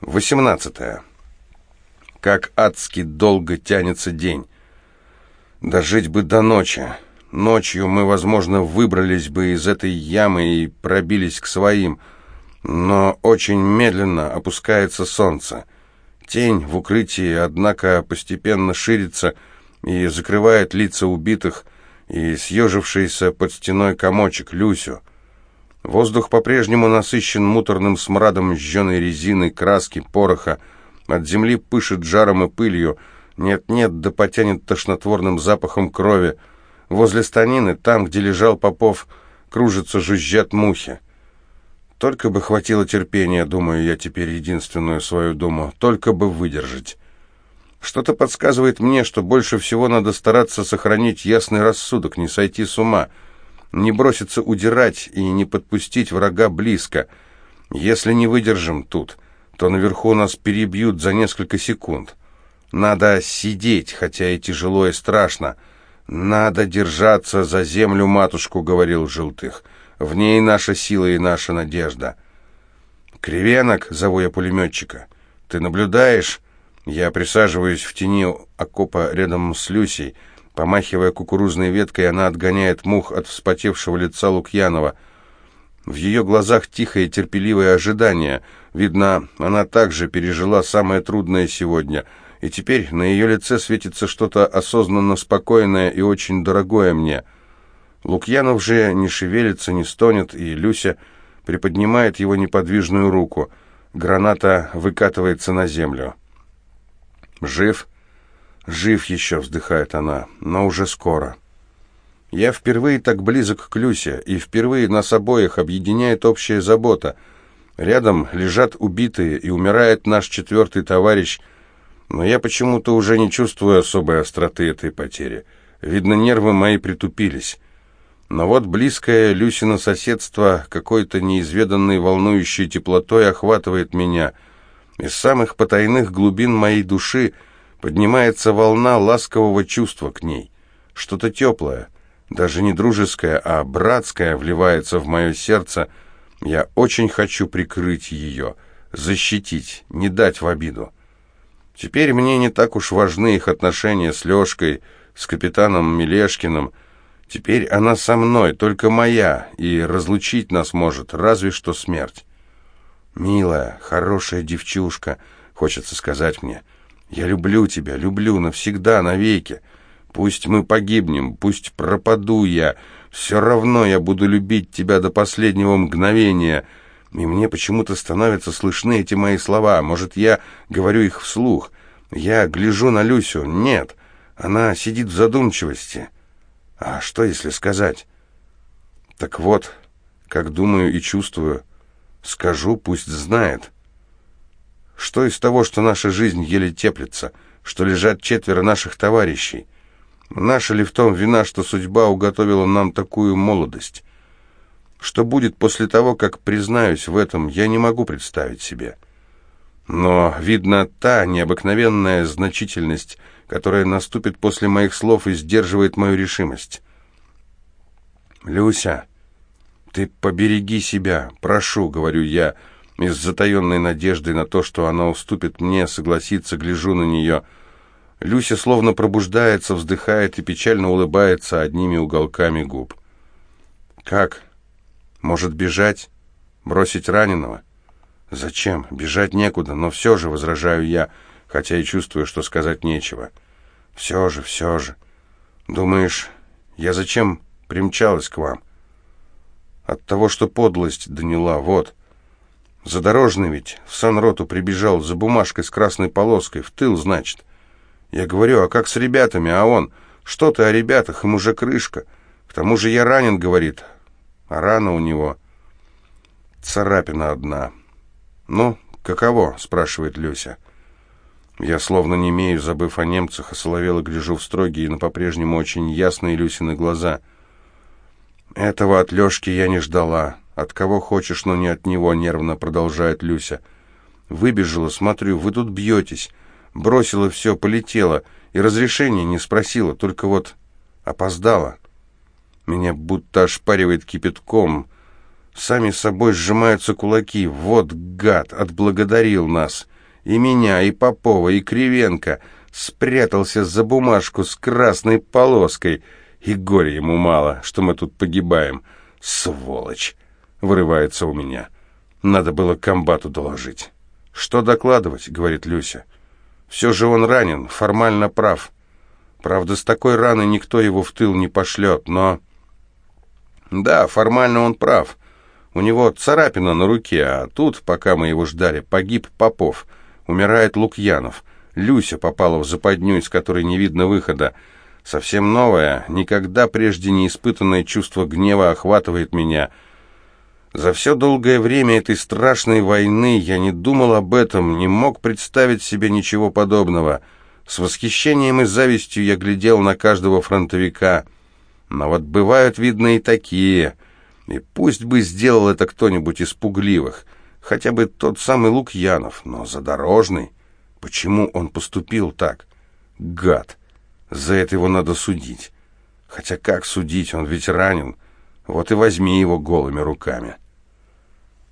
18. Как адски долго тянется день. Дожить бы до ночи. Ночью мы, возможно, выбрались бы из этой ямы и пробились к своим, но очень медленно опускается солнце. Тень в укрытии, однако, постепенно ширится и закрывает лица убитых и съежившийся под стеной комочек Люсю. Воздух по-прежнему насыщен муторным смрадом жженой резины, краски, пороха. От земли пышет жаром и пылью. Нет-нет, да потянет тошнотворным запахом крови. Возле станины, там, где лежал Попов, кружатся, жужжат мухи. Только бы хватило терпения, думаю я теперь единственную свою думу, только бы выдержать. Что-то подсказывает мне, что больше всего надо стараться сохранить ясный рассудок, не сойти с ума — не броситься удирать и не подпустить врага близко. Если не выдержим тут, то наверху нас перебьют за несколько секунд. Надо сидеть, хотя и тяжело и страшно. Надо держаться за землю, матушку, говорил Желтых. В ней наша сила и наша надежда. Кривенок, зову я пулеметчика. Ты наблюдаешь? Я присаживаюсь в тени окопа рядом с Люсей. Помахивая кукурузной веткой, она отгоняет мух от вспотевшего лица Лукьянова. В ее глазах тихое терпеливое ожидание. Видно, она также пережила самое трудное сегодня, и теперь на ее лице светится что-то осознанно спокойное и очень дорогое мне. Лукьянов же не шевелится, не стонет, и Люся приподнимает его неподвижную руку. Граната выкатывается на землю. «Жив?» «Жив еще», — вздыхает она, — «но уже скоро». Я впервые так близок к Люсе, и впервые нас обоих объединяет общая забота. Рядом лежат убитые, и умирает наш четвертый товарищ, но я почему-то уже не чувствую особой остроты этой потери. Видно, нервы мои притупились. Но вот близкое Люсино соседство какой-то неизведанной волнующей теплотой охватывает меня. Из самых потайных глубин моей души — Поднимается волна ласкового чувства к ней. Что-то теплое, даже не дружеское, а братское вливается в мое сердце. Я очень хочу прикрыть ее, защитить, не дать в обиду. Теперь мне не так уж важны их отношения с Лешкой, с капитаном Мелешкиным. Теперь она со мной, только моя, и разлучить нас может разве что смерть. «Милая, хорошая девчушка», — хочется сказать мне, — я люблю тебя, люблю навсегда, навеки. Пусть мы погибнем, пусть пропаду я, все равно я буду любить тебя до последнего мгновения. И мне почему-то становятся слышны эти мои слова. Может, я говорю их вслух. Я гляжу на Люсю. Нет, она сидит в задумчивости. А что, если сказать? Так вот, как думаю и чувствую, скажу, пусть знает. Что из того, что наша жизнь еле теплится, что лежат четверо наших товарищей? Наша ли в том вина, что судьба уготовила нам такую молодость? Что будет после того, как признаюсь в этом, я не могу представить себе. Но, видно, та необыкновенная значительность, которая наступит после моих слов и сдерживает мою решимость. «Люся, ты побереги себя, прошу», — говорю я, — и с затаенной надеждой на то, что она уступит мне, согласится, гляжу на нее. Люся словно пробуждается, вздыхает и печально улыбается одними уголками губ. «Как? Может, бежать? Бросить раненого?» «Зачем? Бежать некуда, но все же, возражаю я, хотя и чувствую, что сказать нечего. Все же, все же. Думаешь, я зачем примчалась к вам?» «От того, что подлость доняла, вот». Задорожный ведь в санроту прибежал за бумажкой с красной полоской, в тыл, значит. Я говорю, а как с ребятами, а он? Что ты о ребятах, им уже крышка. К тому же я ранен, говорит. А рана у него царапина одна. Ну, каково, спрашивает Люся. Я словно не имею, забыв о немцах, осоловело гляжу в строгие, но по-прежнему очень ясные Люсины глаза. Этого от Лешки я не ждала. «От кого хочешь, но не от него», — нервно продолжает Люся. «Выбежала, смотрю, вы тут бьетесь. Бросила все, полетела. И разрешения не спросила, только вот опоздала. Меня будто ошпаривает кипятком. Сами собой сжимаются кулаки. Вот гад, отблагодарил нас. И меня, и Попова, и Кривенко. Спрятался за бумажку с красной полоской. И горе ему мало, что мы тут погибаем. Сволочь! Вырывается у меня. Надо было комбату доложить. «Что докладывать?» — говорит Люся. «Все же он ранен, формально прав. Правда, с такой раной никто его в тыл не пошлет, но...» «Да, формально он прав. У него царапина на руке, а тут, пока мы его ждали, погиб Попов, умирает Лукьянов. Люся попала в западню, из которой не видно выхода. Совсем новое, никогда прежде не испытанное чувство гнева охватывает меня. За все долгое время этой страшной войны я не думал об этом, не мог представить себе ничего подобного. С восхищением и завистью я глядел на каждого фронтовика. Но вот бывают, видно, и такие... И пусть бы сделал это кто-нибудь из пугливых, хотя бы тот самый Лукьянов, но задорожный. Почему он поступил так? Гад! За это его надо судить. Хотя как судить, он ведь ранен. Вот и возьми его голыми руками».